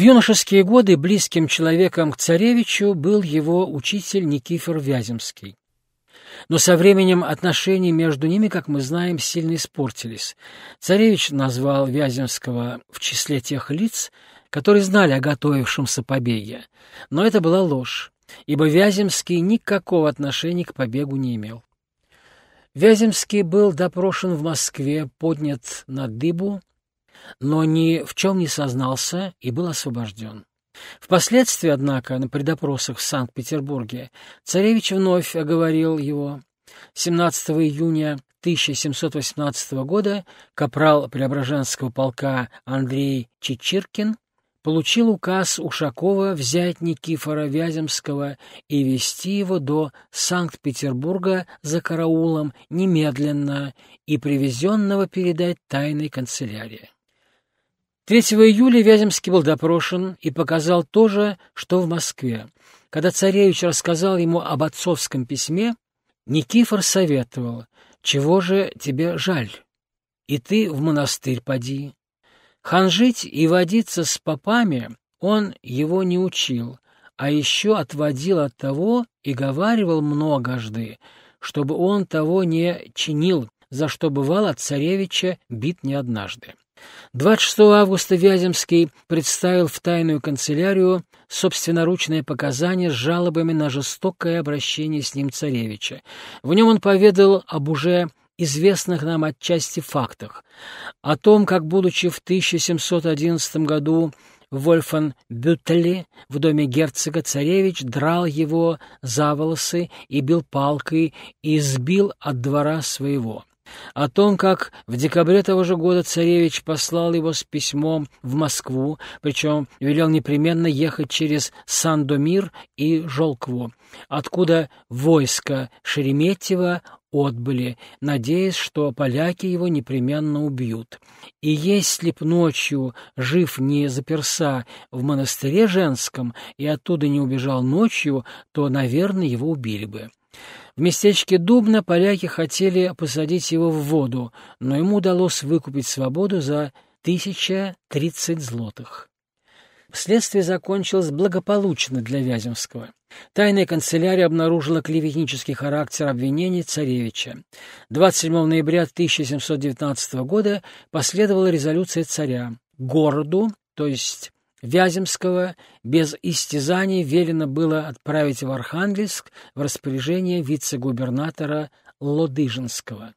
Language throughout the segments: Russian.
В юношеские годы близким человеком к царевичу был его учитель Никифор Вяземский. Но со временем отношения между ними, как мы знаем, сильно испортились. Царевич назвал Вяземского в числе тех лиц, которые знали о готовившемся побеге. Но это была ложь, ибо Вяземский никакого отношения к побегу не имел. Вяземский был допрошен в Москве, поднят на дыбу, но ни в чем не сознался и был освобожден. Впоследствии, однако, на предопросах в Санкт-Петербурге царевич вновь оговорил его. 17 июня 1718 года капрал Преображенского полка Андрей Чечиркин получил указ Ушакова взять Никифора Вяземского и вести его до Санкт-Петербурга за караулом немедленно и привезенного передать тайной канцелярии. 3 июля Вяземский был допрошен и показал то же, что в Москве. Когда царевич рассказал ему об отцовском письме, Никифор советовал, «Чего же тебе жаль? И ты в монастырь поди, Ханжить и водиться с попами он его не учил, а еще отводил от того и говаривал многожды, чтобы он того не чинил, за что бывал от царевича бит не однажды. 26 августа Вяземский представил в тайную канцелярию собственноручные показания с жалобами на жестокое обращение с ним царевича. В нем он поведал об уже известных нам отчасти фактах, о том, как, будучи в 1711 году в Вольфенбюттеле в доме герцога царевич драл его за волосы и бил палкой и сбил от двора своего. О том, как в декабре того же года царевич послал его с письмом в Москву, причем велел непременно ехать через Сандомир и Жолкву, откуда войско Шереметьева отбыли, надеясь, что поляки его непременно убьют. И если б ночью жив не заперся в монастыре женском и оттуда не убежал ночью, то, наверное, его убили бы. В местечке Дубна поляки хотели посадить его в воду, но ему удалось выкупить свободу за 1030 злотых. Следствие закончилось благополучно для Вяземского. Тайная канцелярия обнаружила клеветнический характер обвинений царевича. 27 ноября 1719 года последовала резолюция царя. Городу, то есть Вяземского, без истязаний велено было отправить в Архангельск в распоряжение вице-губернатора Лодыжинского.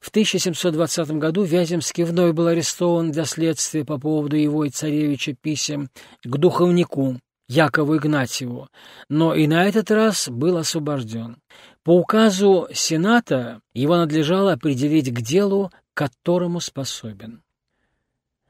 В 1720 году Вяземский вновь был арестован для следствия по поводу его и царевича писем к духовнику Якову Игнатьеву, но и на этот раз был освобожден. По указу Сената его надлежало определить к делу, которому способен.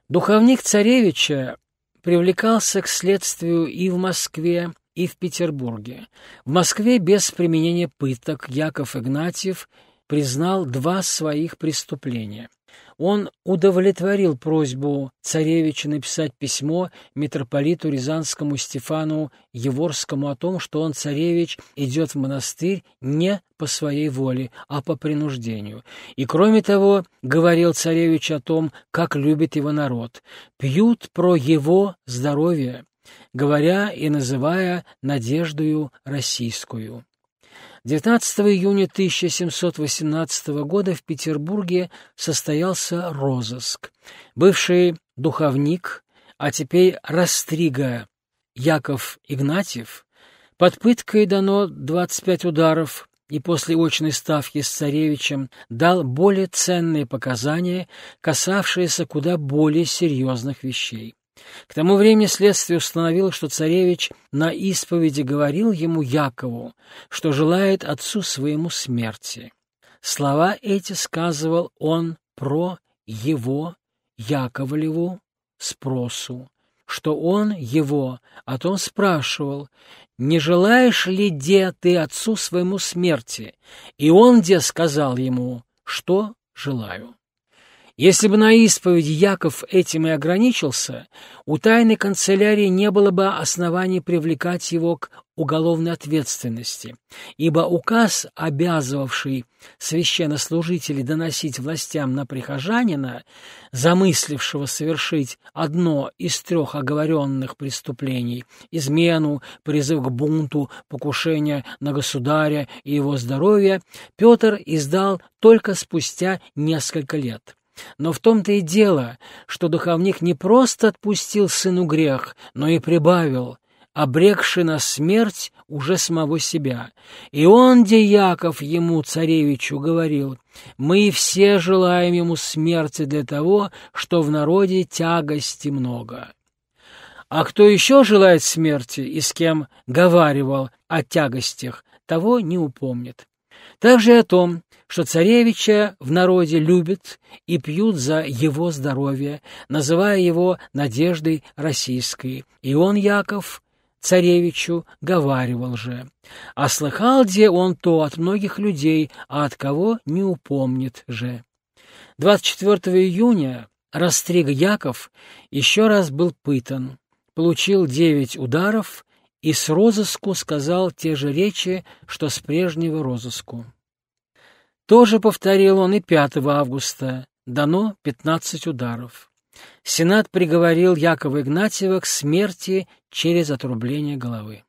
Духовник царевича привлекался к следствию и в Москве, и в Петербурге. В Москве без применения пыток Яков Игнатьев признал два своих преступления. Он удовлетворил просьбу царевича написать письмо митрополиту Рязанскому Стефану Еворскому о том, что он, царевич, идет в монастырь не по своей воле, а по принуждению. И, кроме того, говорил царевич о том, как любит его народ. Пьют про его здоровье, говоря и называя надеждою российскую. 19 июня 1718 года в Петербурге состоялся розыск. Бывший духовник, а теперь растрига Яков Игнатьев, под пыткой дано 25 ударов и после очной ставки с царевичем дал более ценные показания, касавшиеся куда более серьезных вещей. К тому времени следствие установило, что царевич на исповеди говорил ему Якову, что желает отцу своему смерти. Слова эти сказывал он про его, Яковлеву, спросу, что он его о том спрашивал, не желаешь ли, де, ты отцу своему смерти? И он, де, сказал ему, что желаю. Если бы на исповеди Яков этим и ограничился, у тайной канцелярии не было бы оснований привлекать его к уголовной ответственности, ибо указ, обязывавший священнослужителей доносить властям на прихожанина, замыслившего совершить одно из трех оговоренных преступлений – измену, призыв к бунту, покушение на государя и его здоровье, Петр издал только спустя несколько лет. Но в том-то и дело, что духовник не просто отпустил сыну грех, но и прибавил, обрекши на смерть уже самого себя. И он, Деяков, ему, царевичу, говорил, «Мы все желаем ему смерти для того, что в народе тягости много». А кто еще желает смерти и с кем говаривал о тягостях, того не упомнит. Также о том, что царевича в народе любят и пьют за его здоровье, называя его надеждой российской. И он, Яков, царевичу говаривал же. А слыхал где он то от многих людей, а от кого не упомнит же. 24 июня Растриг Яков еще раз был пытан, получил девять ударов и с розыску сказал те же речи, что с прежнего розыску. Тоже повторил он и 5 августа, дано 15 ударов. Сенат приговорил Якова Игнатьева к смерти через отрубление головы.